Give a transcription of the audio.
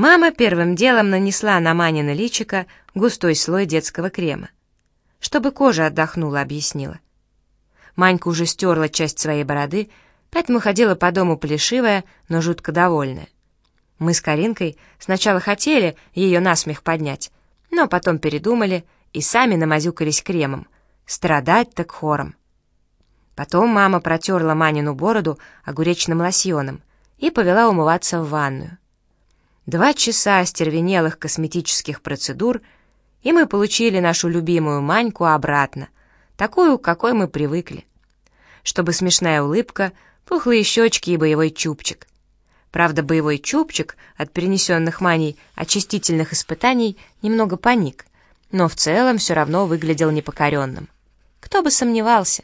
Мама первым делом нанесла на Манина личико густой слой детского крема. Чтобы кожа отдохнула, объяснила. Манька уже стерла часть своей бороды, поэтому ходила по дому плешивая, но жутко довольная. Мы с Каринкой сначала хотели ее насмех поднять, но потом передумали и сами намазюкались кремом. Страдать так хором. Потом мама протерла Манину бороду огуречным лосьоном и повела умываться в ванную. Два часа остервенелых косметических процедур, и мы получили нашу любимую Маньку обратно, такую, к какой мы привыкли. Чтобы смешная улыбка, пухлые щечки и боевой чубчик. Правда, боевой чубчик от перенесенных Маней очистительных испытаний немного паник, но в целом все равно выглядел непокоренным. Кто бы сомневался.